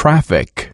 traffic.